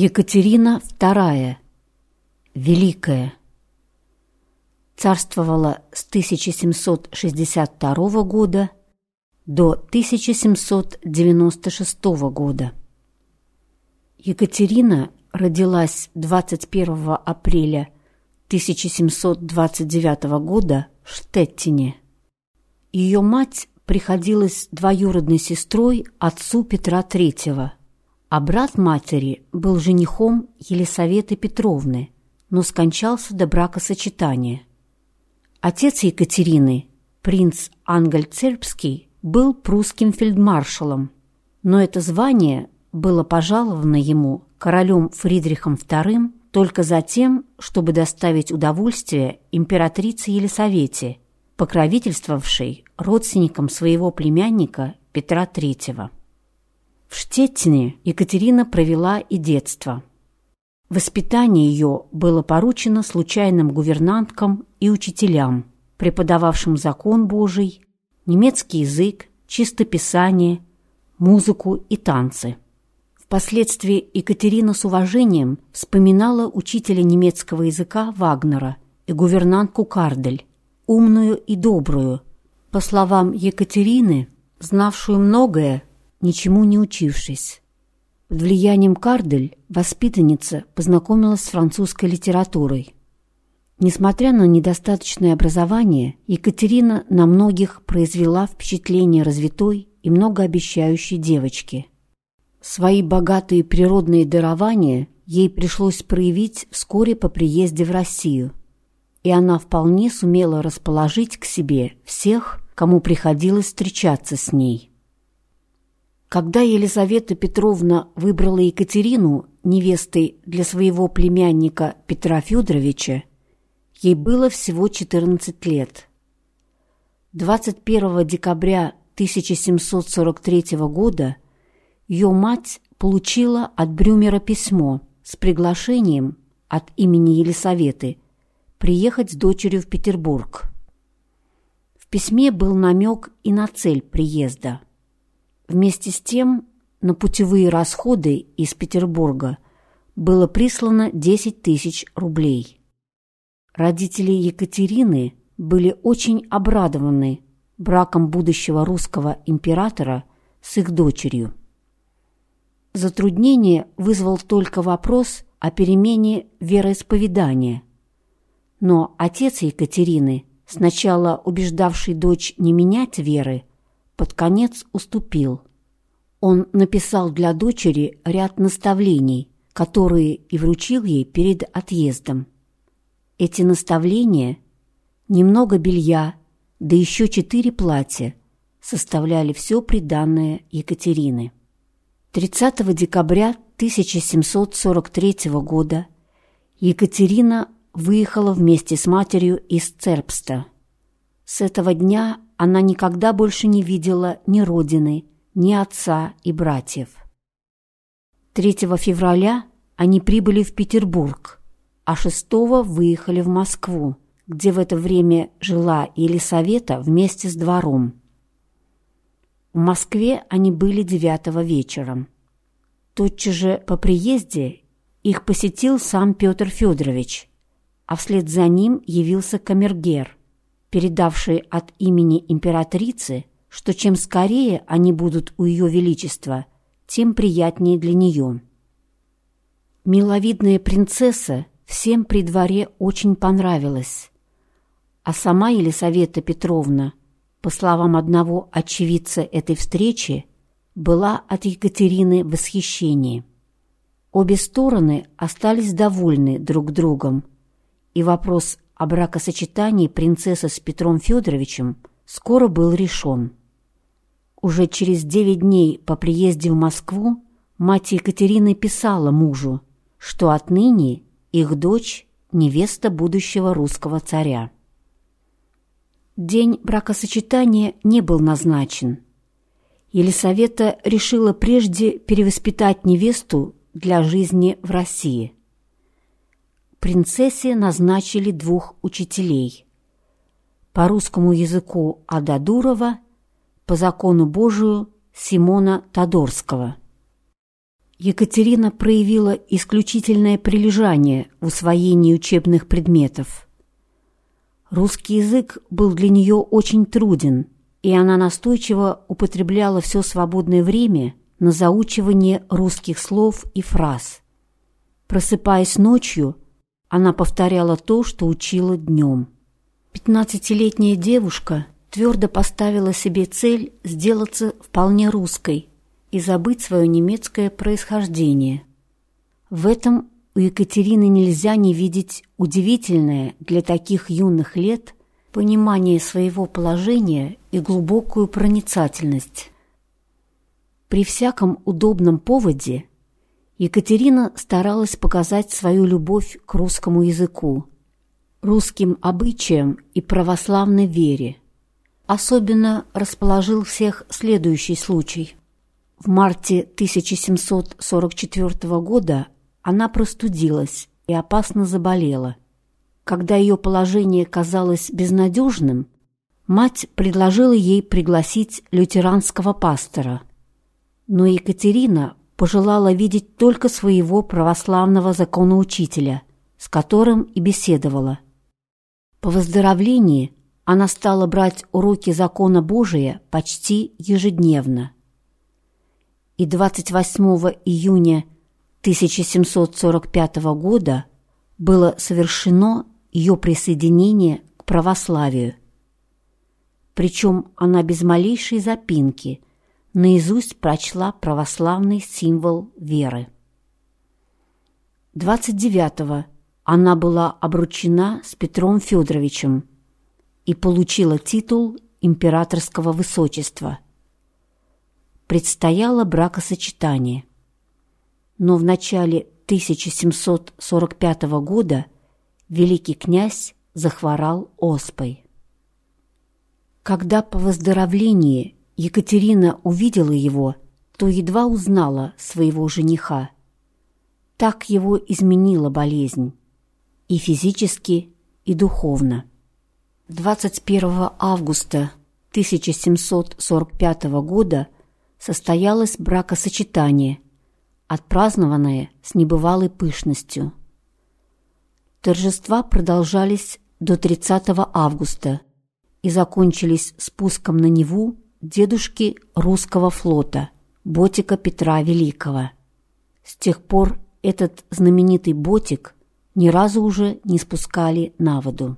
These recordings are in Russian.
Екатерина II, Великая, царствовала с 1762 года до 1796 года. Екатерина родилась 21 апреля 1729 года в Штеттине. Ее мать приходилась двоюродной сестрой отцу Петра III – а брат матери был женихом Елисаветы Петровны, но скончался до бракосочетания. Отец Екатерины, принц Ангельцербский, был прусским фельдмаршалом, но это звание было пожаловано ему королем Фридрихом II только за тем, чтобы доставить удовольствие императрице Елисавете, покровительствовавшей родственникам своего племянника Петра III. В Штеттине Екатерина провела и детство. Воспитание ее было поручено случайным гувернанткам и учителям, преподававшим закон Божий, немецкий язык, чистописание, музыку и танцы. Впоследствии Екатерина с уважением вспоминала учителя немецкого языка Вагнера и гувернантку Кардель, умную и добрую, по словам Екатерины, знавшую многое ничему не учившись. Под влиянием Кардель воспитанница познакомилась с французской литературой. Несмотря на недостаточное образование, Екатерина на многих произвела впечатление развитой и многообещающей девочки. Свои богатые природные дарования ей пришлось проявить вскоре по приезде в Россию, и она вполне сумела расположить к себе всех, кому приходилось встречаться с ней. Когда Елизавета Петровна выбрала Екатерину невестой для своего племянника Петра Федоровича, ей было всего 14 лет. 21 декабря 1743 года ее мать получила от Брюмера письмо с приглашением от имени Елисаветы приехать с дочерью в Петербург. В письме был намек и на цель приезда – Вместе с тем на путевые расходы из Петербурга было прислано 10 тысяч рублей. Родители Екатерины были очень обрадованы браком будущего русского императора с их дочерью. Затруднение вызвал только вопрос о перемене вероисповедания. Но отец Екатерины, сначала убеждавший дочь не менять веры, под конец уступил. Он написал для дочери ряд наставлений, которые и вручил ей перед отъездом. Эти наставления, немного белья, да еще четыре платья, составляли все приданное Екатерины. 30 декабря 1743 года Екатерина выехала вместе с матерью из Церпста. С этого дня она никогда больше не видела ни родины, ни отца и братьев. 3 февраля они прибыли в Петербург, а 6 выехали в Москву, где в это время жила Елисавета вместе с двором. В Москве они были 9 вечером. Тотчас же по приезде их посетил сам Петр Федорович, а вслед за ним явился камергер, передавший от имени императрицы, что чем скорее они будут у Ее Величества, тем приятнее для нее. Миловидная принцесса всем при дворе очень понравилась, а сама Елисавета Петровна, по словам одного очевидца этой встречи, была от Екатерины в восхищении. Обе стороны остались довольны друг другом, и вопрос о бракосочетании принцессы с Петром Федоровичем скоро был решен. Уже через девять дней по приезде в Москву мать Екатерины писала мужу, что отныне их дочь – невеста будущего русского царя. День бракосочетания не был назначен. Елисавета решила прежде перевоспитать невесту для жизни в России – принцессе назначили двух учителей. По русскому языку Ада Дурова, по закону Божию Симона Тодорского. Екатерина проявила исключительное прилежание в усвоении учебных предметов. Русский язык был для нее очень труден, и она настойчиво употребляла все свободное время на заучивание русских слов и фраз. Просыпаясь ночью, она повторяла то, что учила днем. Пятнадцатилетняя девушка твердо поставила себе цель сделаться вполне русской – и забыть свое немецкое происхождение. В этом у Екатерины нельзя не видеть удивительное для таких юных лет понимание своего положения и глубокую проницательность. При всяком удобном поводе Екатерина старалась показать свою любовь к русскому языку, русским обычаям и православной вере. Особенно расположил всех следующий случай. В марте 1744 года она простудилась и опасно заболела. Когда ее положение казалось безнадежным, мать предложила ей пригласить лютеранского пастора. Но Екатерина пожелала видеть только своего православного законоучителя, с которым и беседовала. По выздоровлении она стала брать уроки закона Божия почти ежедневно – и 28 июня 1745 года было совершено ее присоединение к православию. Причем она без малейшей запинки наизусть прочла православный символ веры. 29-го она была обручена с Петром Федоровичем и получила титул императорского высочества – предстояло бракосочетание. Но в начале 1745 года великий князь захворал оспой. Когда по выздоровлении Екатерина увидела его, то едва узнала своего жениха. Так его изменила болезнь и физически, и духовно. 21 августа 1745 года состоялось бракосочетание, отпразднованное с небывалой пышностью. Торжества продолжались до 30 августа и закончились спуском на Неву дедушки русского флота, Ботика Петра Великого. С тех пор этот знаменитый Ботик ни разу уже не спускали на воду.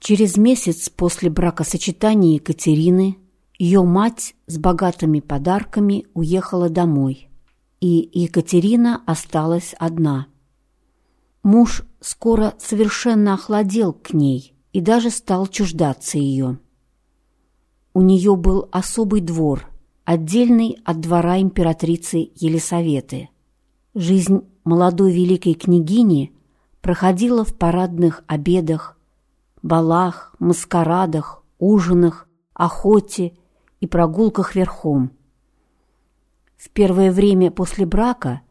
Через месяц после бракосочетания Екатерины ее мать с богатыми подарками уехала домой, и Екатерина осталась одна. Муж скоро совершенно охладел к ней и даже стал чуждаться ее. У нее был особый двор, отдельный от двора императрицы Елисаветы. Жизнь молодой великой княгини проходила в парадных обедах, балах, маскарадах, ужинах, охоте и прогулках верхом. В первое время после брака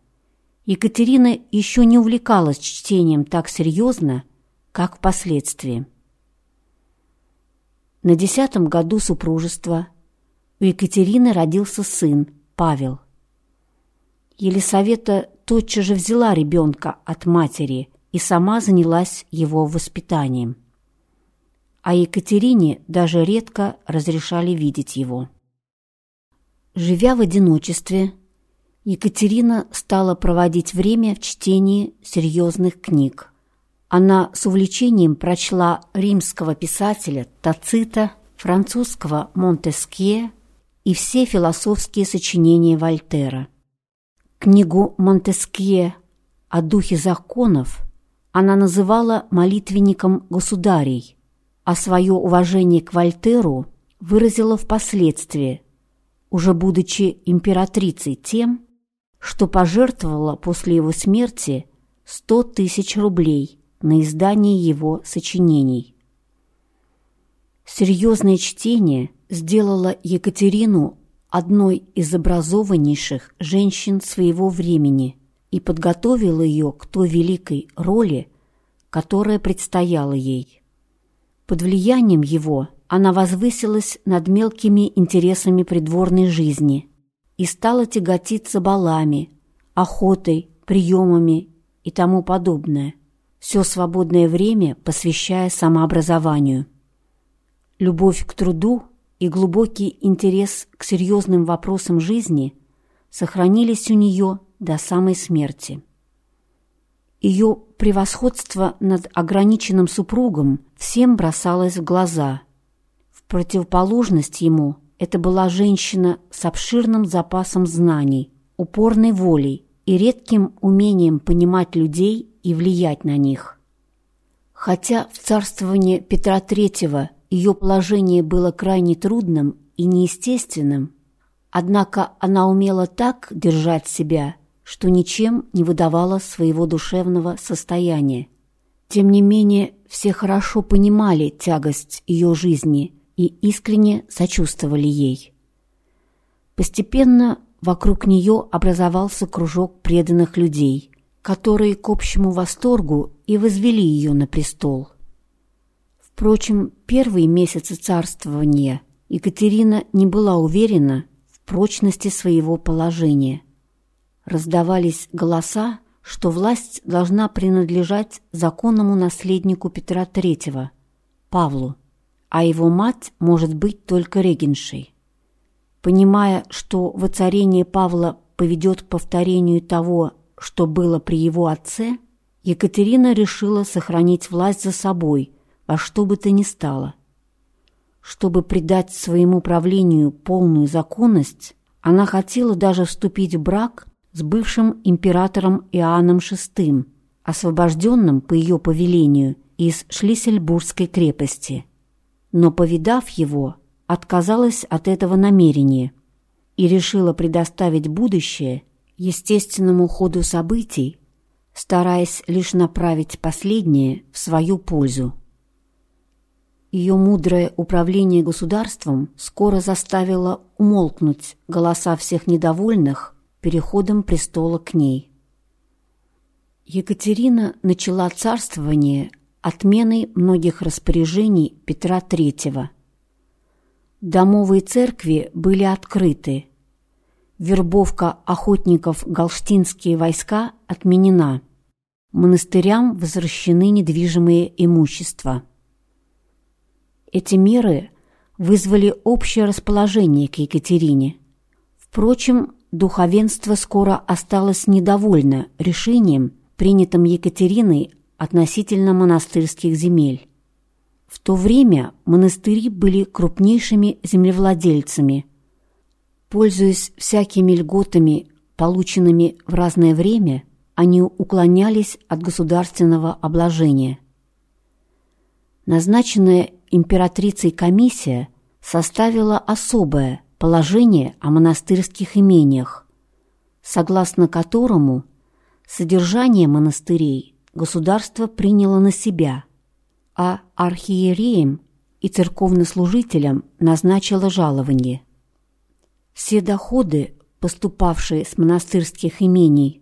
Екатерина еще не увлекалась чтением так серьезно, как впоследствии. На десятом году супружества у Екатерины родился сын Павел. Елисавета тотчас же взяла ребенка от матери и сама занялась его воспитанием а Екатерине даже редко разрешали видеть его. Живя в одиночестве, Екатерина стала проводить время в чтении серьезных книг. Она с увлечением прочла римского писателя Тацита, французского Монтескье и все философские сочинения Вольтера. Книгу Монтескье о духе законов она называла молитвенником государей, а свое уважение к Вольтеру выразила впоследствии, уже будучи императрицей тем, что пожертвовала после его смерти 100 тысяч рублей на издание его сочинений. Серьезное чтение сделало Екатерину одной из образованнейших женщин своего времени и подготовило ее к той великой роли, которая предстояла ей. Под влиянием его она возвысилась над мелкими интересами придворной жизни и стала тяготиться балами, охотой, приемами и тому подобное, все свободное время посвящая самообразованию. Любовь к труду и глубокий интерес к серьезным вопросам жизни сохранились у нее до самой смерти. Ее превосходство над ограниченным супругом всем бросалось в глаза. В противоположность ему это была женщина с обширным запасом знаний, упорной волей и редким умением понимать людей и влиять на них. Хотя в царствовании Петра III ее положение было крайне трудным и неестественным, однако она умела так держать себя, что ничем не выдавала своего душевного состояния. Тем не менее, все хорошо понимали тягость ее жизни и искренне сочувствовали ей. Постепенно вокруг нее образовался кружок преданных людей, которые к общему восторгу и возвели ее на престол. Впрочем, первые месяцы царствования Екатерина не была уверена в прочности своего положения. Раздавались голоса, что власть должна принадлежать законному наследнику Петра III, Павлу а его мать может быть только регеншей. Понимая, что воцарение Павла поведет к повторению того, что было при его отце, Екатерина решила сохранить власть за собой во что бы то ни стало. Чтобы придать своему правлению полную законность, она хотела даже вступить в брак с бывшим императором Иоанном VI, освобожденным по ее повелению из Шлиссельбургской крепости – но, повидав его, отказалась от этого намерения и решила предоставить будущее естественному ходу событий, стараясь лишь направить последнее в свою пользу. Ее мудрое управление государством скоро заставило умолкнуть голоса всех недовольных переходом престола к ней. Екатерина начала царствование отменой многих распоряжений Петра III. Домовые церкви были открыты. Вербовка охотников галштинские войска отменена. Монастырям возвращены недвижимые имущества. Эти меры вызвали общее расположение к Екатерине. Впрочем, духовенство скоро осталось недовольно решением, принятым Екатериной относительно монастырских земель. В то время монастыри были крупнейшими землевладельцами. Пользуясь всякими льготами, полученными в разное время, они уклонялись от государственного обложения. Назначенная императрицей комиссия составила особое положение о монастырских имениях, согласно которому содержание монастырей государство приняло на себя, а архиереям и церковнослужителям назначило жалование. Все доходы, поступавшие с монастырских имений,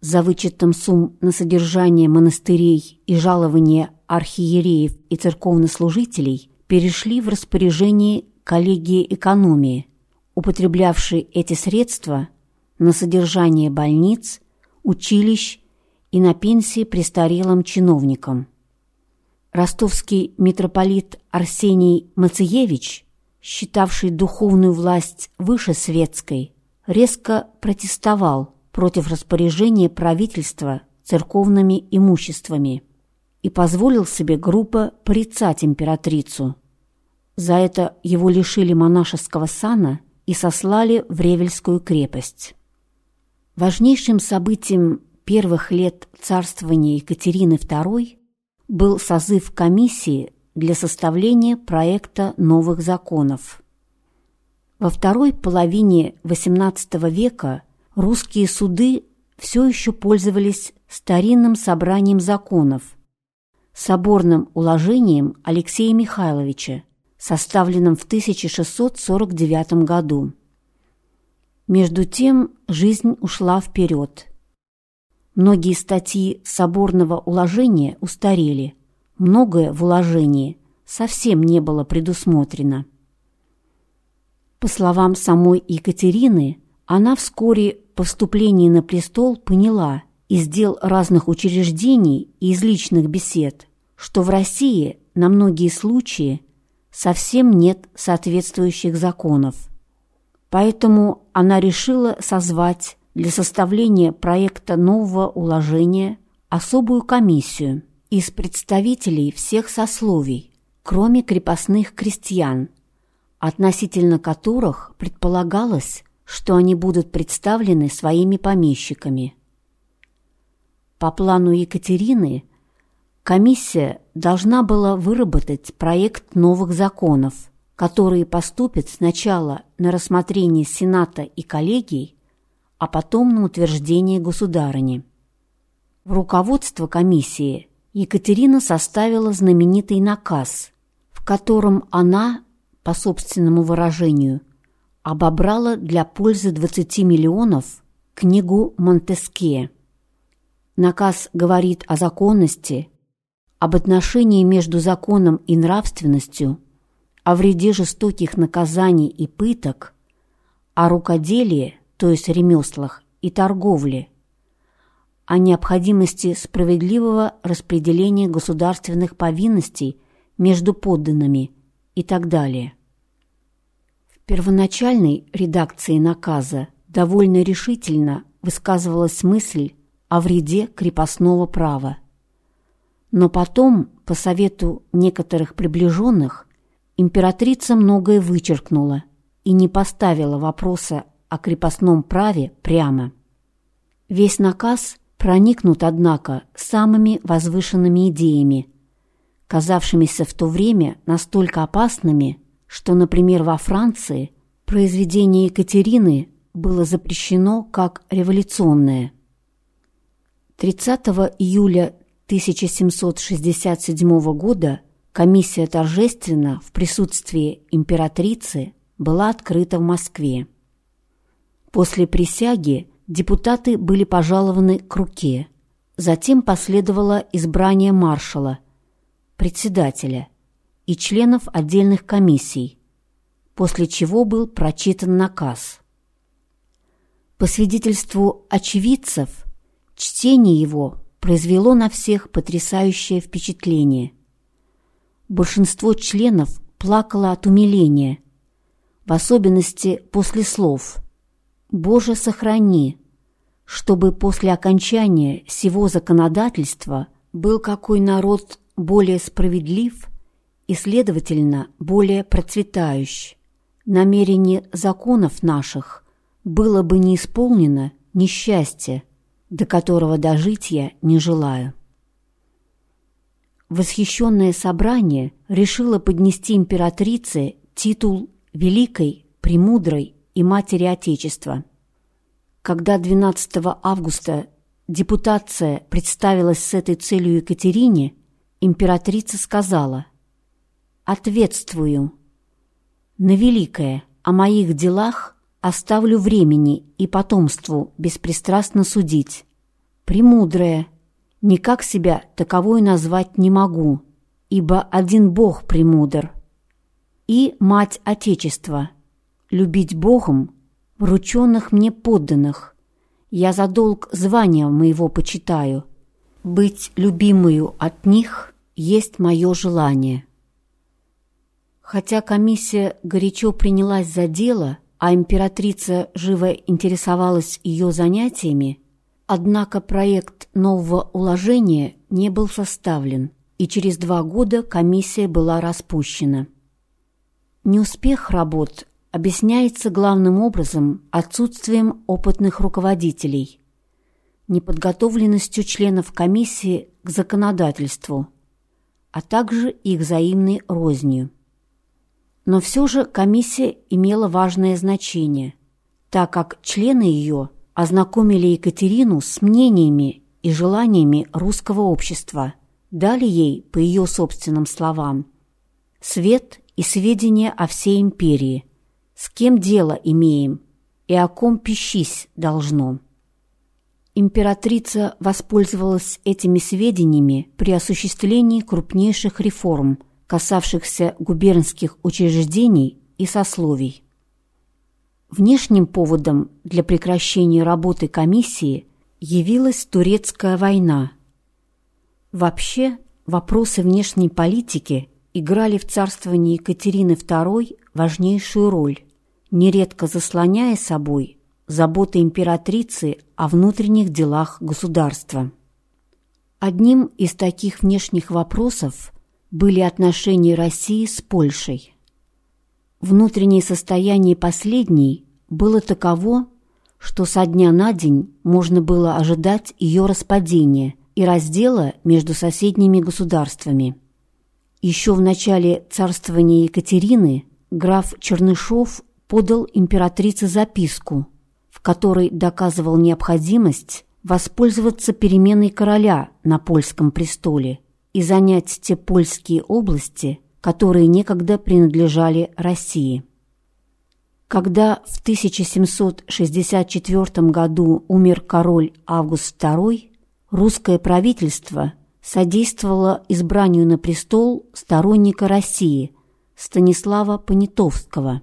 за вычетом сумм на содержание монастырей и жалования архиереев и церковнослужителей, перешли в распоряжение коллегии экономии, употреблявшей эти средства на содержание больниц, училищ и на пенсии престарелым чиновникам. Ростовский митрополит Арсений Мациевич, считавший духовную власть выше светской, резко протестовал против распоряжения правительства церковными имуществами и позволил себе грубо порицать императрицу. За это его лишили монашеского сана и сослали в Ревельскую крепость. Важнейшим событием первых лет царствования Екатерины II был созыв комиссии для составления проекта новых законов. Во второй половине XVIII века русские суды все еще пользовались старинным собранием законов, соборным уложением Алексея Михайловича, составленным в 1649 году. Между тем жизнь ушла вперед – Многие статьи соборного уложения устарели. Многое в уложении совсем не было предусмотрено. По словам самой Екатерины, Она вскоре по вступлении на престол поняла из дел разных учреждений и из личных бесед, что в России на многие случаи совсем нет соответствующих законов. Поэтому она решила созвать для составления проекта нового уложения особую комиссию из представителей всех сословий, кроме крепостных крестьян, относительно которых предполагалось, что они будут представлены своими помещиками. По плану Екатерины комиссия должна была выработать проект новых законов, которые поступят сначала на рассмотрение Сената и коллегий, а потом на утверждение государыни. В руководство комиссии Екатерина составила знаменитый наказ, в котором она, по собственному выражению, обобрала для пользы 20 миллионов книгу Монтескье. Наказ говорит о законности, об отношении между законом и нравственностью, о вреде жестоких наказаний и пыток, о рукоделии, то есть ремеслах, и торговле, о необходимости справедливого распределения государственных повинностей между подданными и так далее. В первоначальной редакции наказа довольно решительно высказывалась мысль о вреде крепостного права. Но потом, по совету некоторых приближенных, императрица многое вычеркнула и не поставила вопроса о крепостном праве прямо. Весь наказ проникнут, однако, самыми возвышенными идеями, казавшимися в то время настолько опасными, что, например, во Франции произведение Екатерины было запрещено как революционное. 30 июля 1767 года комиссия торжественно в присутствии императрицы была открыта в Москве. После присяги депутаты были пожалованы к руке. Затем последовало избрание маршала, председателя и членов отдельных комиссий, после чего был прочитан наказ. По свидетельству очевидцев, чтение его произвело на всех потрясающее впечатление. Большинство членов плакало от умиления, в особенности после слов – Боже, сохрани, чтобы после окончания всего законодательства был какой народ более справедлив и, следовательно, более процветающий. Намерение законов наших было бы не исполнено несчастье, до которого дожить я не желаю. Восхищенное собрание решило поднести императрице титул «Великой, Премудрой и матери Отечества. Когда 12 августа депутация представилась с этой целью Екатерине, императрица сказала «Ответствую. На великое о моих делах оставлю времени и потомству беспристрастно судить. Премудрое, никак себя таковой назвать не могу, ибо один Бог премудр. И Мать Отечества — любить Богом врученных мне подданных. Я за долг звания моего почитаю. Быть любимую от них есть мое желание. Хотя комиссия горячо принялась за дело, а императрица живо интересовалась ее занятиями, однако проект нового уложения не был составлен, и через два года комиссия была распущена. Неуспех работ объясняется главным образом отсутствием опытных руководителей, неподготовленностью членов комиссии к законодательству, а также их взаимной рознью. Но все же комиссия имела важное значение, так как члены ее ознакомили Екатерину с мнениями и желаниями русского общества, дали ей, по ее собственным словам, свет и сведения о всей империи – с кем дело имеем и о ком пищись должно. Императрица воспользовалась этими сведениями при осуществлении крупнейших реформ, касавшихся губернских учреждений и сословий. Внешним поводом для прекращения работы комиссии явилась Турецкая война. Вообще, вопросы внешней политики играли в царствовании Екатерины II важнейшую роль, нередко заслоняя собой заботы императрицы о внутренних делах государства. Одним из таких внешних вопросов были отношения России с Польшей. Внутреннее состояние последней было таково, что со дня на день можно было ожидать ее распадения и раздела между соседними государствами. Еще в начале царствования Екатерины граф Чернышов подал императрице записку, в которой доказывал необходимость воспользоваться переменой короля на польском престоле и занять те польские области, которые некогда принадлежали России. Когда в 1764 году умер король Август II, русское правительство содействовало избранию на престол сторонника России Станислава Понятовского.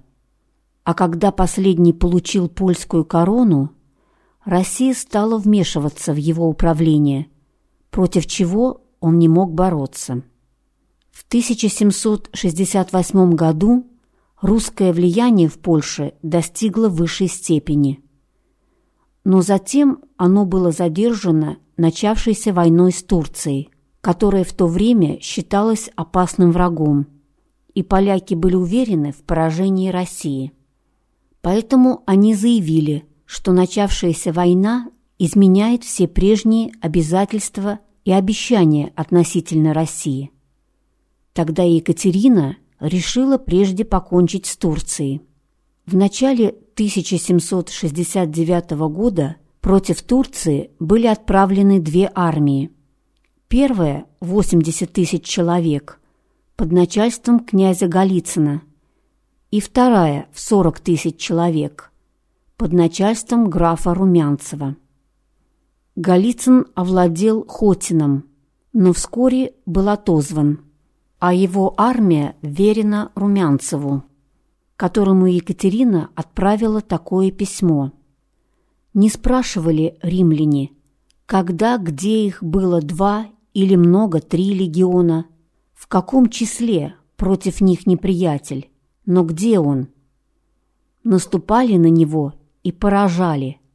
А когда последний получил польскую корону, Россия стала вмешиваться в его управление, против чего он не мог бороться. В 1768 году русское влияние в Польше достигло высшей степени. Но затем оно было задержано начавшейся войной с Турцией, которая в то время считалась опасным врагом, и поляки были уверены в поражении России. Поэтому они заявили, что начавшаяся война изменяет все прежние обязательства и обещания относительно России. Тогда Екатерина решила прежде покончить с Турцией. В начале 1769 года против Турции были отправлены две армии. Первая – 80 тысяч человек под начальством князя Голицына, и вторая – в 40 тысяч человек под начальством графа Румянцева. Голицын овладел Хотином, но вскоре был отозван, а его армия верена Румянцеву, которому Екатерина отправила такое письмо. Не спрашивали римляне, когда, где их было два или много, три легиона, в каком числе против них неприятель, но где он? Наступали на него и поражали –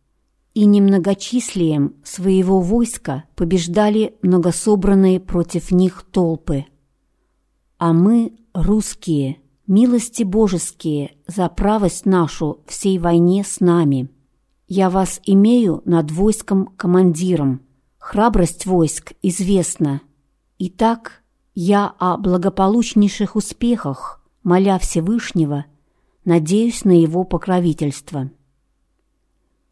и немногочислием своего войска побеждали многособранные против них толпы. А мы, русские, милости божеские, за правость нашу всей войне с нами. Я вас имею над войском командиром. Храбрость войск известна. Итак, я о благополучнейших успехах, моля Всевышнего, надеюсь на его покровительство».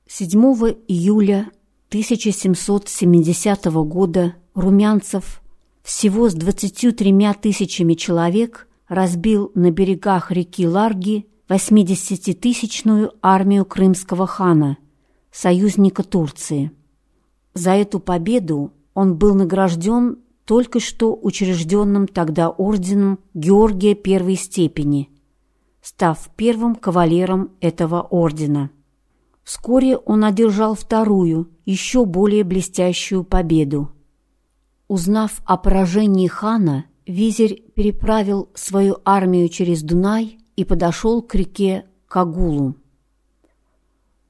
7 июля 1770 года Румянцев всего с 23 тысячами человек разбил на берегах реки Ларги 80-тысячную армию крымского хана, союзника Турции. За эту победу он был награжден только что учрежденным тогда орденом Георгия первой степени, став первым кавалером этого ордена. Вскоре он одержал вторую, еще более блестящую победу. Узнав о поражении хана, визирь переправил свою армию через Дунай и подошел к реке Кагулу.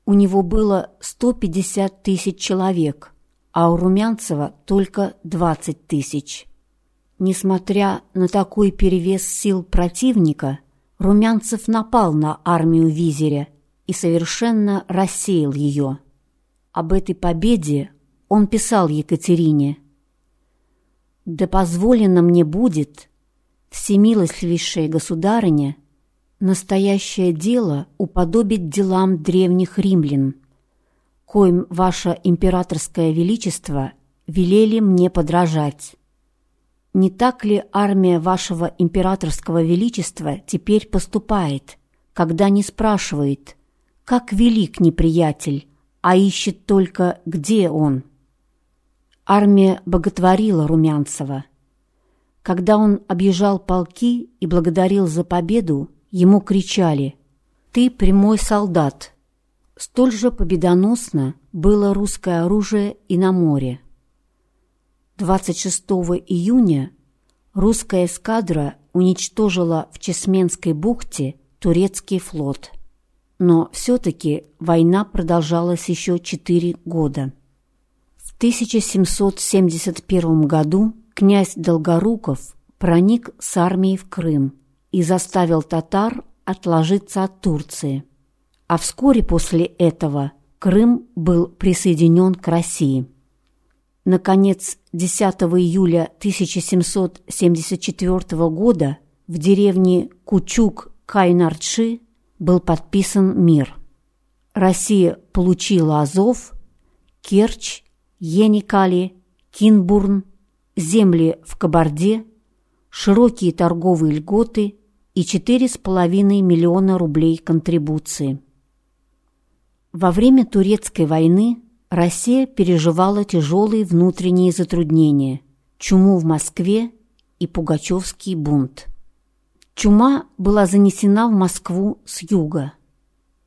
У него было 150 тысяч человек, а у Румянцева только 20 тысяч. Несмотря на такой перевес сил противника, Румянцев напал на армию визиря и совершенно рассеял ее. Об этой победе он писал Екатерине. «Да позволено мне будет, всемилостливейшая государыня, настоящее дело уподобить делам древних римлян, коим ваше императорское величество велели мне подражать. Не так ли армия вашего императорского величества теперь поступает, когда не спрашивает – как велик неприятель, а ищет только, где он. Армия боготворила Румянцева. Когда он объезжал полки и благодарил за победу, ему кричали «Ты прямой солдат». Столь же победоносно было русское оружие и на море. 26 июня русская эскадра уничтожила в Чесменской бухте турецкий флот. Но все-таки война продолжалась еще четыре года. В 1771 году князь Долгоруков проник с армией в Крым и заставил татар отложиться от Турции. А вскоре после этого Крым был присоединен к России. Наконец, 10 июля 1774 года в деревне Кучук-Кайнарчи был подписан мир. Россия получила Азов, Керчь, Еникали, Кинбурн, земли в Кабарде, широкие торговые льготы и 4,5 миллиона рублей контрибуции. Во время Турецкой войны Россия переживала тяжелые внутренние затруднения, чуму в Москве и Пугачевский бунт. Чума была занесена в Москву с юга.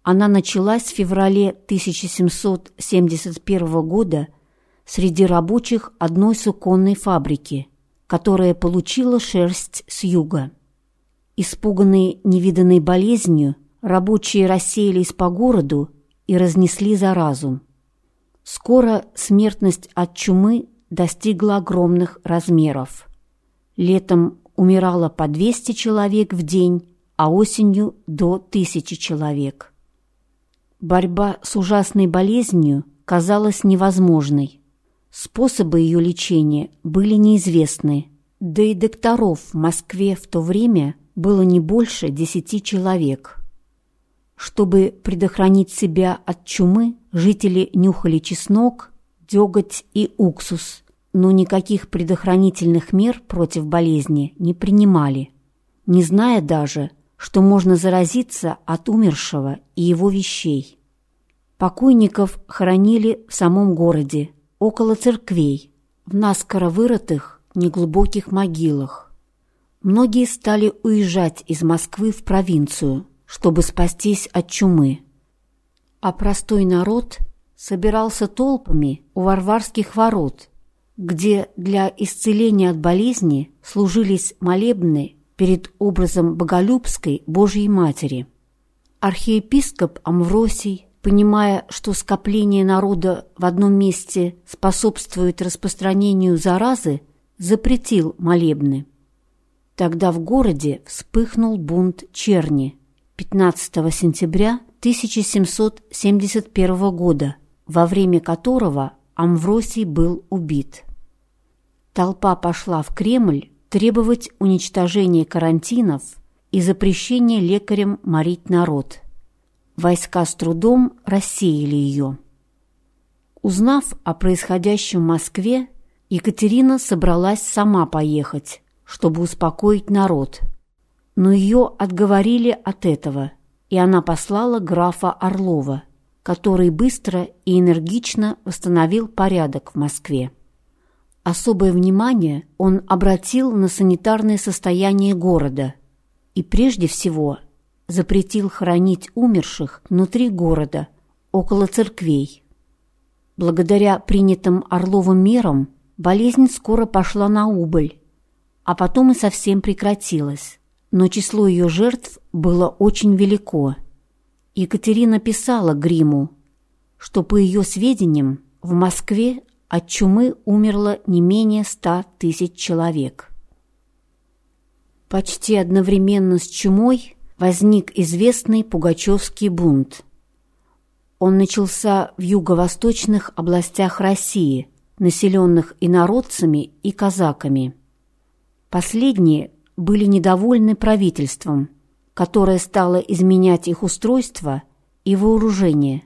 Она началась в феврале 1771 года среди рабочих одной суконной фабрики, которая получила шерсть с юга. Испуганные невиданной болезнью, рабочие рассеялись по городу и разнесли заразу. Скоро смертность от чумы достигла огромных размеров. Летом умирало по 200 человек в день, а осенью до 1000 человек. Борьба с ужасной болезнью казалась невозможной. Способы ее лечения были неизвестны, да и докторов в Москве в то время было не больше десяти человек. Чтобы предохранить себя от чумы, жители нюхали чеснок, деготь и уксус, но никаких предохранительных мер против болезни не принимали, не зная даже, что можно заразиться от умершего и его вещей. Покойников хоронили в самом городе, около церквей, в наскоро вырытых неглубоких могилах. Многие стали уезжать из Москвы в провинцию – чтобы спастись от чумы. А простой народ собирался толпами у Варварских ворот, где для исцеления от болезни служились молебны перед образом Боголюбской Божьей Матери. Архиепископ Амвросий, понимая, что скопление народа в одном месте способствует распространению заразы, запретил молебны. Тогда в городе вспыхнул бунт черни – 15 сентября 1771 года, во время которого Амвросий был убит. Толпа пошла в Кремль требовать уничтожения карантинов и запрещения лекарям морить народ. Войска с трудом рассеяли ее. Узнав о происходящем в Москве, Екатерина собралась сама поехать, чтобы успокоить народ – но ее отговорили от этого, и она послала графа Орлова, который быстро и энергично восстановил порядок в Москве. Особое внимание он обратил на санитарное состояние города и прежде всего запретил хоронить умерших внутри города, около церквей. Благодаря принятым Орловым мерам болезнь скоро пошла на убыль, а потом и совсем прекратилась но число ее жертв было очень велико. Екатерина писала Гриму, что, по ее сведениям, в Москве от чумы умерло не менее ста тысяч человек. Почти одновременно с чумой возник известный Пугачевский бунт. Он начался в юго-восточных областях России, населенных инородцами и казаками. Последние были недовольны правительством, которое стало изменять их устройство и вооружение,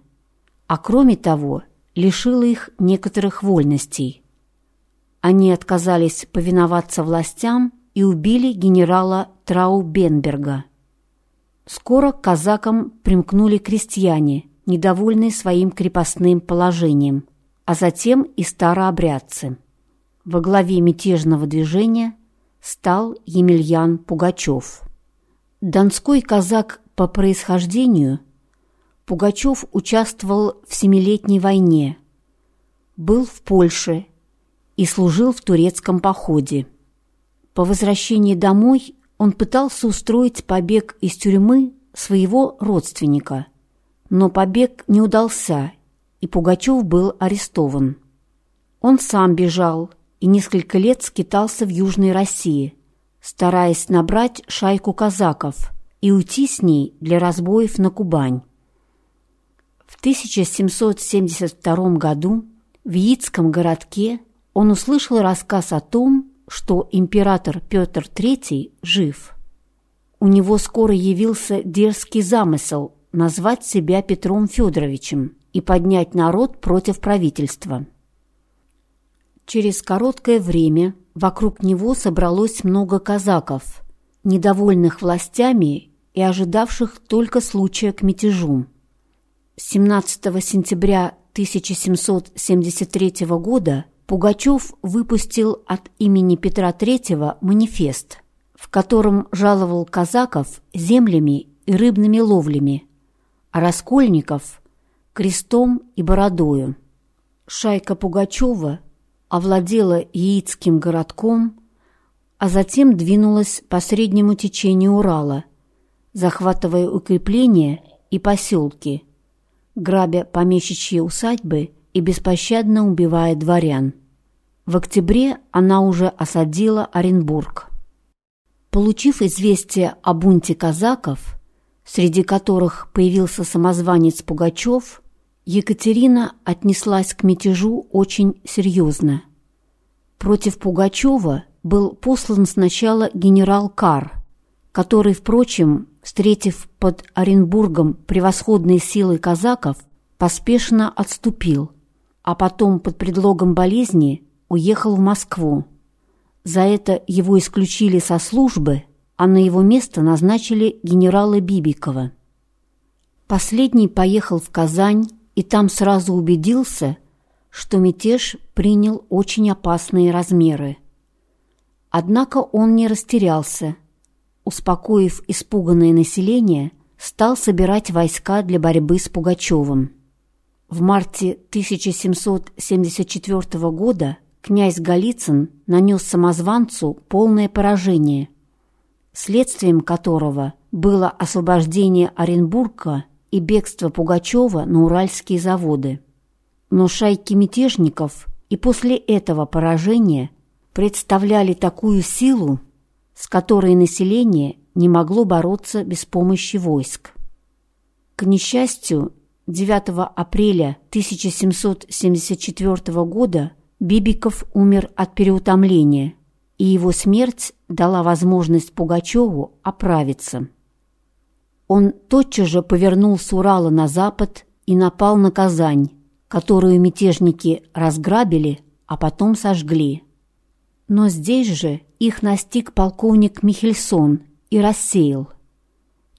а кроме того лишило их некоторых вольностей. Они отказались повиноваться властям и убили генерала Траубенберга. Скоро к казакам примкнули крестьяне, недовольные своим крепостным положением, а затем и старообрядцы. Во главе мятежного движения – стал Емельян Пугачев. Донской казак По происхождению Пугачев участвовал в Семилетней войне, был в Польше и служил в турецком походе. По возвращении домой он пытался устроить побег из тюрьмы своего родственника, но побег не удался, и Пугачев был арестован. Он сам бежал и несколько лет скитался в Южной России, стараясь набрать шайку казаков и уйти с ней для разбоев на Кубань. В 1772 году в Яицком городке он услышал рассказ о том, что император Петр III жив. У него скоро явился дерзкий замысел назвать себя Петром Федоровичем и поднять народ против правительства. Через короткое время вокруг него собралось много казаков, недовольных властями и ожидавших только случая к мятежу. 17 сентября 1773 года Пугачев выпустил от имени Петра III манифест, в котором жаловал казаков землями и рыбными ловлями, а раскольников – крестом и бородою. Шайка Пугачева овладела Яицким городком, а затем двинулась по среднему течению Урала, захватывая укрепления и поселки, грабя помещичьи усадьбы и беспощадно убивая дворян. В октябре она уже осадила Оренбург. Получив известие о бунте казаков, среди которых появился самозванец Пугачев, Екатерина отнеслась к мятежу очень серьезно. Против Пугачева был послан сначала генерал Кар, который, впрочем, встретив под Оренбургом превосходные силы казаков, поспешно отступил – а потом под предлогом болезни уехал в Москву. За это его исключили со службы, а на его место назначили генерала Бибикова. Последний поехал в Казань и там сразу убедился, что мятеж принял очень опасные размеры. Однако он не растерялся. Успокоив испуганное население, стал собирать войска для борьбы с Пугачевым. В марте 1774 года князь Голицын нанес самозванцу полное поражение, следствием которого было освобождение Оренбурга и бегство Пугачева на Уральские заводы. Но шайки мятежников и после этого поражения представляли такую силу, с которой население не могло бороться без помощи войск. К несчастью, 9 апреля 1774 года Бибиков умер от переутомления, и его смерть дала возможность Пугачеву оправиться. Он тотчас же повернул с Урала на запад и напал на Казань, которую мятежники разграбили, а потом сожгли. Но здесь же их настиг полковник Михельсон и рассеял.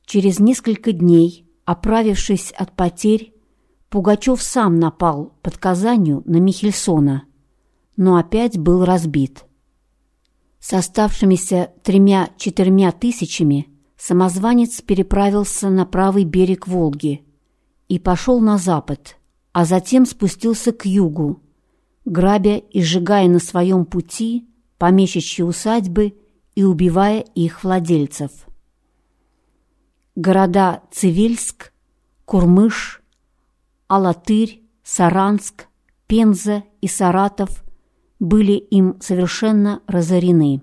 Через несколько дней Оправившись от потерь, Пугачев сам напал под Казанью на Михельсона, но опять был разбит. С оставшимися тремя-четырьмя тысячами самозванец переправился на правый берег Волги и пошел на запад, а затем спустился к югу, грабя и сжигая на своем пути помещичьи усадьбы и убивая их владельцев. Города Цивильск, Курмыш, Алатырь, Саранск, Пенза и Саратов были им совершенно разорены.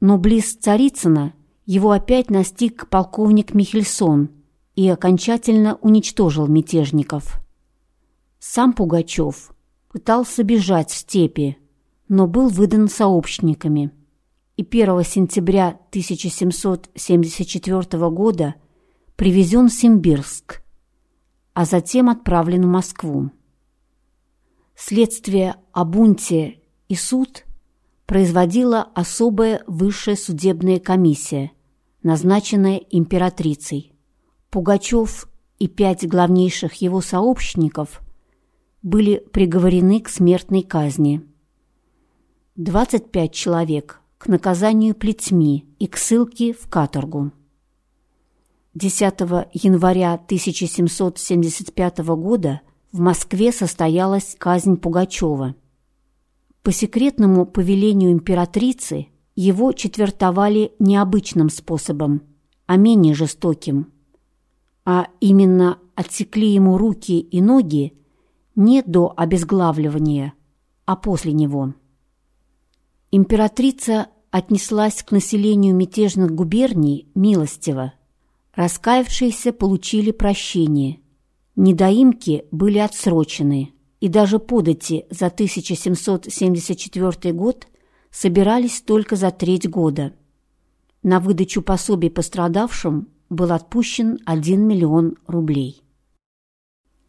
Но близ Царицына его опять настиг полковник Михельсон и окончательно уничтожил мятежников. Сам Пугачев пытался бежать в степи, но был выдан сообщниками – и 1 сентября 1774 года привезен в Симбирск, а затем отправлен в Москву. Следствие о бунте и суд производила особая высшая судебная комиссия, назначенная императрицей. Пугачев и пять главнейших его сообщников были приговорены к смертной казни. 25 человек к наказанию плетьми и к ссылке в каторгу. 10 января 1775 года в Москве состоялась казнь Пугачева. По секретному повелению императрицы его четвертовали необычным способом, а менее жестоким. А именно отсекли ему руки и ноги не до обезглавливания, а после него. Императрица отнеслась к населению мятежных губерний милостиво. Раскаявшиеся получили прощение. Недоимки были отсрочены, и даже подати за 1774 год собирались только за треть года. На выдачу пособий пострадавшим был отпущен 1 миллион рублей.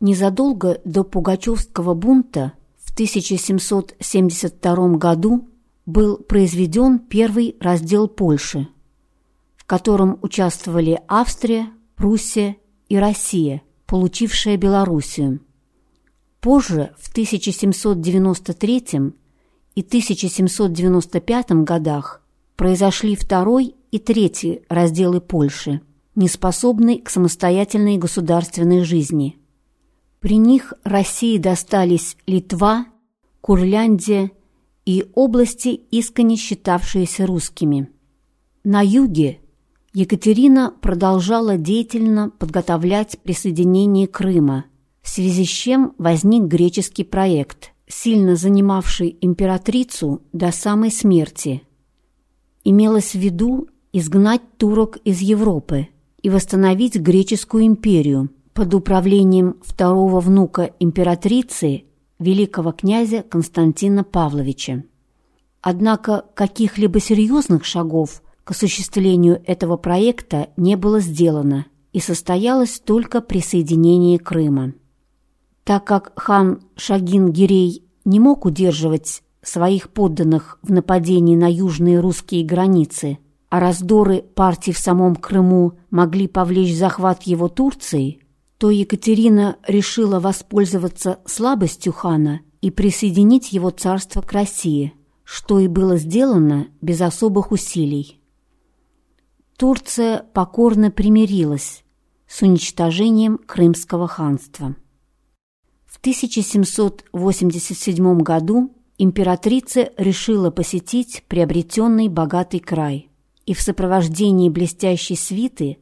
Незадолго до Пугачевского бунта в 1772 году был произведен первый раздел Польши, в котором участвовали Австрия, Пруссия и Россия, получившая Белоруссию. Позже, в 1793 и 1795 годах, произошли второй и третий разделы Польши, неспособной к самостоятельной государственной жизни. При них России достались Литва, Курляндия и области, искренне считавшиеся русскими. На юге Екатерина продолжала деятельно подготовлять присоединение Крыма, в связи с чем возник греческий проект, сильно занимавший императрицу до самой смерти. Имелось в виду изгнать турок из Европы и восстановить греческую империю под управлением второго внука императрицы великого князя Константина Павловича. Однако каких-либо серьезных шагов к осуществлению этого проекта не было сделано и состоялось только присоединение Крыма. Так как хан Шагин-Гирей не мог удерживать своих подданных в нападении на южные русские границы, а раздоры партий в самом Крыму могли повлечь захват его Турции, то Екатерина решила воспользоваться слабостью хана и присоединить его царство к России, что и было сделано без особых усилий. Турция покорно примирилась с уничтожением Крымского ханства. В 1787 году императрица решила посетить приобретенный богатый край и в сопровождении блестящей свиты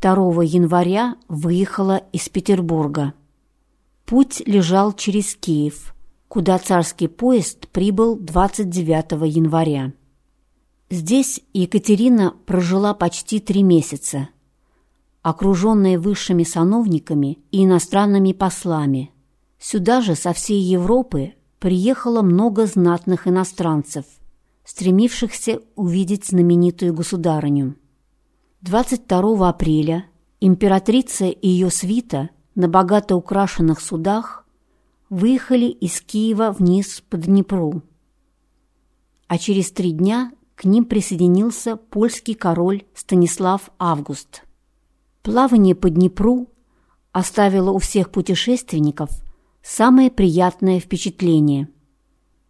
2 января выехала из Петербурга. Путь лежал через Киев, куда царский поезд прибыл 29 января. Здесь Екатерина прожила почти три месяца, окруженная высшими сановниками и иностранными послами. Сюда же со всей Европы приехало много знатных иностранцев, стремившихся увидеть знаменитую государыню. 22 апреля императрица и ее свита на богато украшенных судах выехали из Киева вниз по Днепру. А через три дня к ним присоединился польский король Станислав Август. Плавание по Днепру оставило у всех путешественников самое приятное впечатление.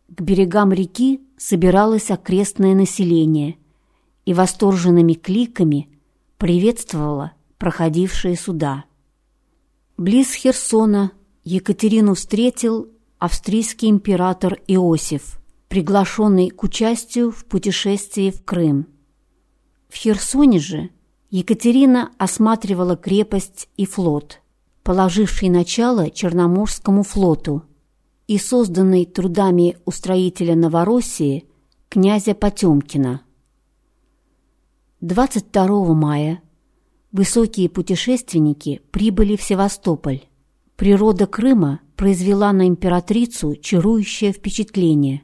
К берегам реки собиралось окрестное население и восторженными кликами – приветствовала проходившие суда. Близ Херсона Екатерину встретил австрийский император Иосиф, приглашенный к участию в путешествии в Крым. В Херсоне же Екатерина осматривала крепость и флот, положивший начало Черноморскому флоту и созданный трудами устроителя Новороссии князя Потемкина. 22 мая высокие путешественники прибыли в Севастополь. Природа Крыма произвела на императрицу чарующее впечатление.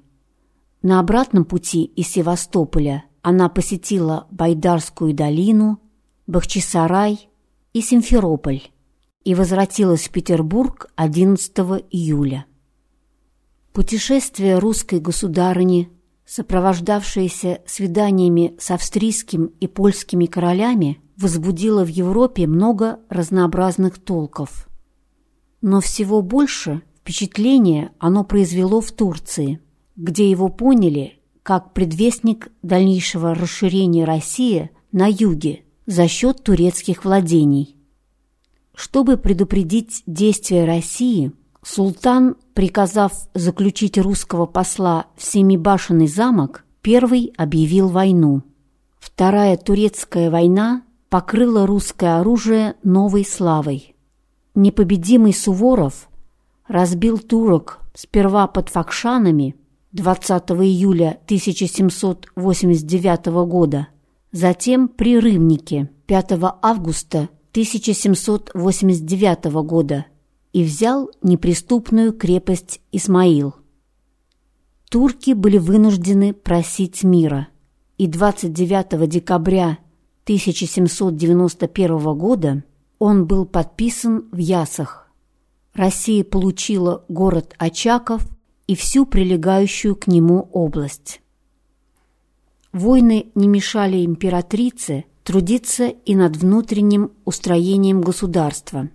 На обратном пути из Севастополя она посетила Байдарскую долину, Бахчисарай и Симферополь и возвратилась в Петербург 11 июля. Путешествие русской государыни сопровождавшееся свиданиями с австрийским и польскими королями, возбудило в Европе много разнообразных толков. Но всего больше впечатление оно произвело в Турции, где его поняли как предвестник дальнейшего расширения России на юге за счет турецких владений. Чтобы предупредить действия России, султан, приказав заключить русского посла в Семибашенный замок, первый объявил войну. Вторая турецкая война покрыла русское оружие новой славой. Непобедимый Суворов разбил турок сперва под Факшанами 20 июля 1789 года, затем при Рымнике 5 августа 1789 года и взял неприступную крепость Исмаил. Турки были вынуждены просить мира, и 29 декабря 1791 года он был подписан в Ясах. Россия получила город Очаков и всю прилегающую к нему область. Войны не мешали императрице трудиться и над внутренним устроением государства.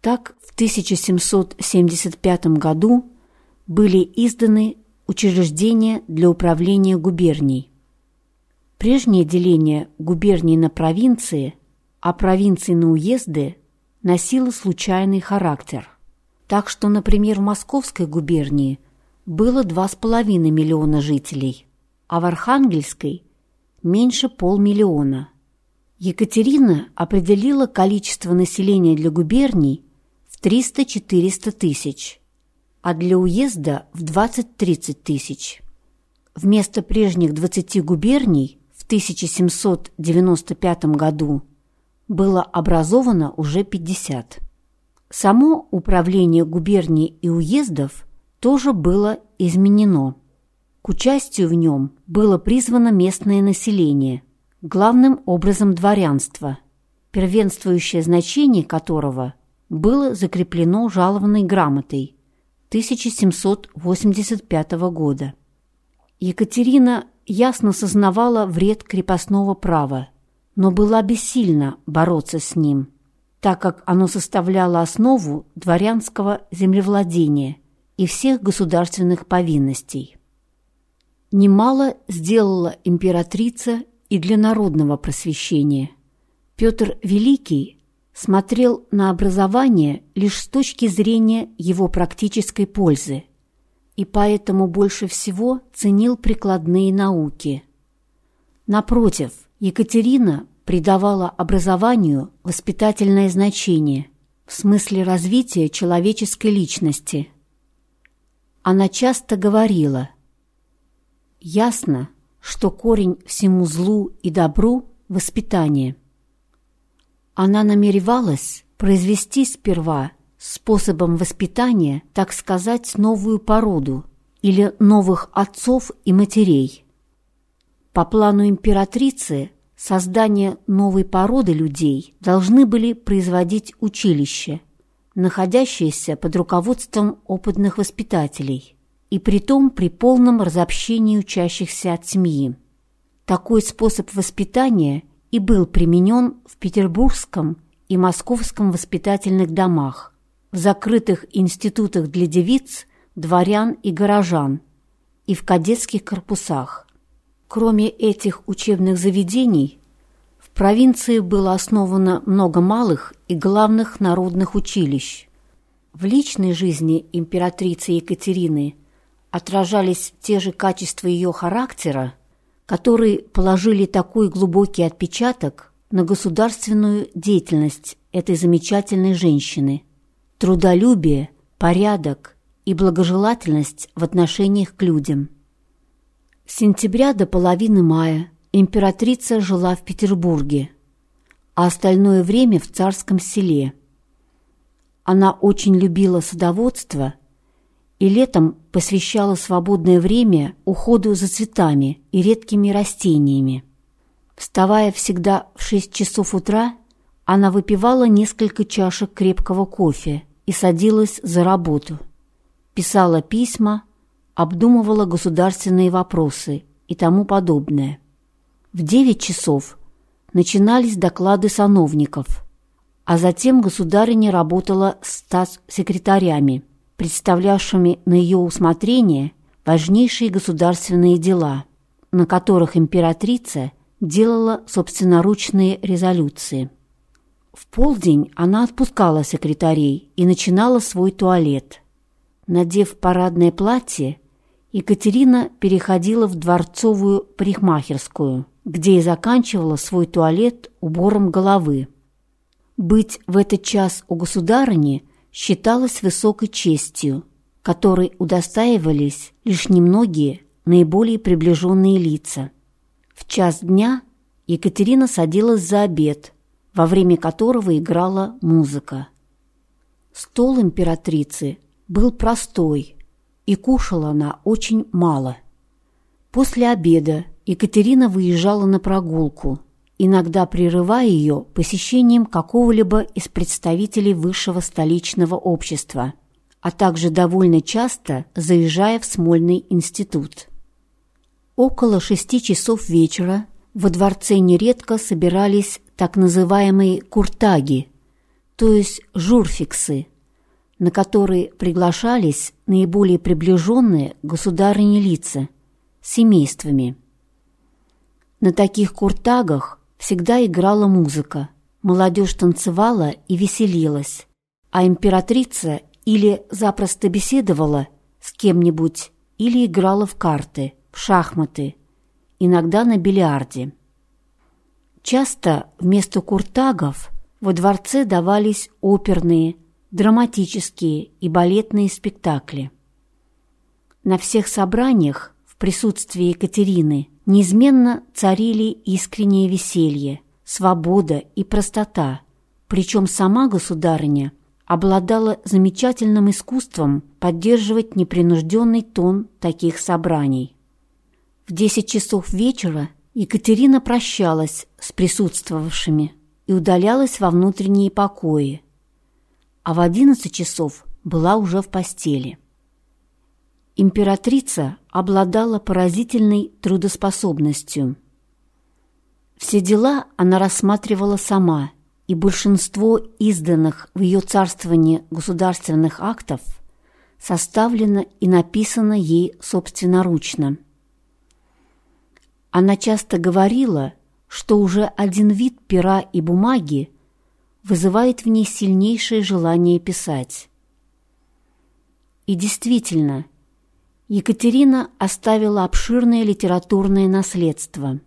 Так, в 1775 году были изданы учреждения для управления губернией. Прежнее деление губерний на провинции, а провинции на уезды носило случайный характер. Так что, например, в Московской губернии было 2,5 миллиона жителей, а в Архангельской – меньше полмиллиона. Екатерина определила количество населения для губерний в 300-400 тысяч, а для уезда в 20-30 тысяч. Вместо прежних 20 губерний в 1795 году было образовано уже 50. Само управление губерний и уездов тоже было изменено. К участию в нем было призвано местное население, главным образом дворянство, первенствующее значение которого было закреплено жалованной грамотой 1785 года. Екатерина ясно сознавала вред крепостного права, но была бессильна бороться с ним, так как оно составляло основу дворянского землевладения и всех государственных повинностей. Немало сделала императрица и для народного просвещения. Петр Великий смотрел на образование лишь с точки зрения его практической пользы – и поэтому больше всего ценил прикладные науки. Напротив, Екатерина придавала образованию воспитательное значение в смысле развития человеческой личности. Она часто говорила «Ясно, что корень всему злу и добру – воспитание». Она намеревалась произвести сперва способом воспитания, так сказать, новую породу или новых отцов и матерей. По плану императрицы создание новой породы людей должны были производить училища, находящиеся под руководством опытных воспитателей, и притом при полном разобщении учащихся от семьи. Такой способ воспитания и был применен в петербургском и московском воспитательных домах, в закрытых институтах для девиц, дворян и горожан и в кадетских корпусах. Кроме этих учебных заведений, в провинции было основано много малых и главных народных училищ. В личной жизни императрицы Екатерины отражались те же качества ее характера, которые положили такой глубокий отпечаток на государственную деятельность этой замечательной женщины трудолюбие, порядок и благожелательность в отношениях к людям. С сентября до половины мая императрица жила в Петербурге, а остальное время в царском селе. Она очень любила садоводство и летом посвящала свободное время уходу за цветами и редкими растениями. Вставая всегда в шесть часов утра, она выпивала несколько чашек крепкого кофе и садилась за работу. Писала письма, обдумывала государственные вопросы и тому подобное. В девять часов начинались доклады сановников, а затем государыня работала с статс-секретарями, представлявшими на ее усмотрение важнейшие государственные дела, на которых императрица делала собственноручные резолюции. В полдень она отпускала секретарей и начинала свой туалет. Надев парадное платье, Екатерина переходила в дворцовую парикмахерскую, где и заканчивала свой туалет убором головы. Быть в этот час у государыни считалось высокой честью, которой удостаивались лишь немногие наиболее приближенные лица. В час дня Екатерина садилась за обед, во время которого играла музыка. Стол императрицы был простой, и кушала она очень мало. После обеда Екатерина выезжала на прогулку, иногда прерывая ее посещением какого-либо из представителей высшего столичного общества, а также довольно часто заезжая в Смольный институт. Около шести часов вечера во дворце нередко собирались так называемые куртаги, то есть журфиксы, на которые приглашались наиболее приближенные государыни лица, семействами. На таких куртагах всегда играла музыка, молодежь танцевала и веселилась, а императрица или запросто беседовала с кем-нибудь, или играла в карты, в шахматы, иногда на бильярде. Часто вместо куртагов во дворце давались оперные, драматические и балетные спектакли. На всех собраниях в присутствии Екатерины неизменно царили искреннее веселье, свобода и простота, причем сама государыня обладала замечательным искусством поддерживать непринужденный тон таких собраний. В десять часов вечера Екатерина прощалась с присутствовавшими и удалялась во внутренние покои, а в одиннадцать часов была уже в постели. Императрица обладала поразительной трудоспособностью. Все дела она рассматривала сама, и большинство изданных в ее царствовании государственных актов составлено и написано ей собственноручно. Она часто говорила, что уже один вид пера и бумаги вызывает в ней сильнейшее желание писать. И действительно, Екатерина оставила обширное литературное наследство.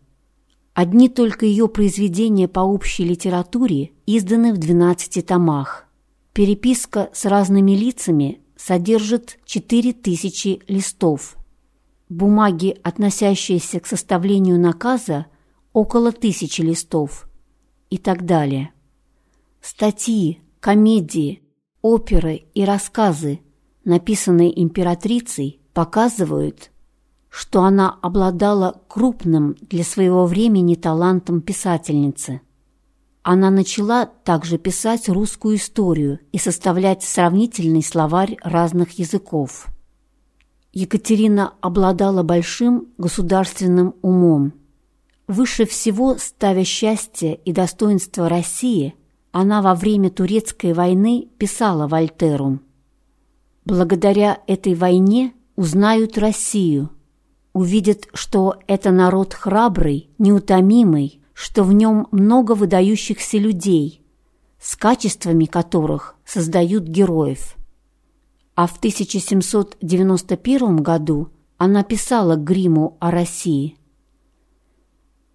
Одни только ее произведения по общей литературе изданы в 12 томах. Переписка с разными лицами содержит 4000 листов. Бумаги, относящиеся к составлению наказа, около тысячи листов и так далее. Статьи, комедии, оперы и рассказы, написанные императрицей, показывают, что она обладала крупным для своего времени талантом писательницы. Она начала также писать русскую историю и составлять сравнительный словарь разных языков. Екатерина обладала большим государственным умом. Выше всего ставя счастье и достоинство России – она во время турецкой войны писала Вольтеру «Благодаря этой войне узнают Россию, увидят, что это народ храбрый, неутомимый, что в нем много выдающихся людей, с качествами которых создают героев». А в 1791 году она писала Гриму о России.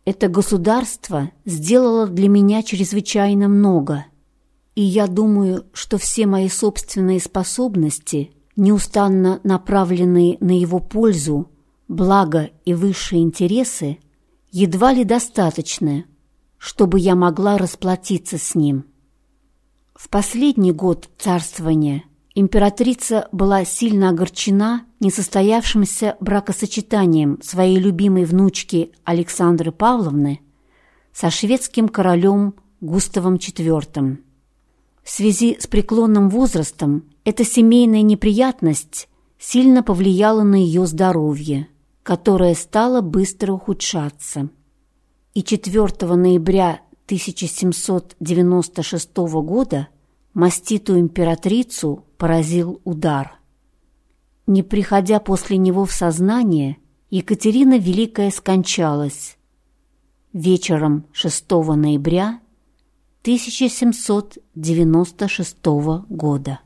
Это государство сделало для меня чрезвычайно много, и я думаю, что все мои собственные способности, неустанно направленные на его пользу, благо и высшие интересы, едва ли достаточны, чтобы я могла расплатиться с ним. В последний год царствования Императрица была сильно огорчена несостоявшимся бракосочетанием своей любимой внучки Александры Павловны со шведским королем Густавом IV. В связи с преклонным возрастом эта семейная неприятность сильно повлияла на ее здоровье, которое стало быстро ухудшаться. И 4 ноября 1796 года маститую императрицу поразил удар. Не приходя после него в сознание, Екатерина Великая скончалась. вечером 6 ноября 1796 года.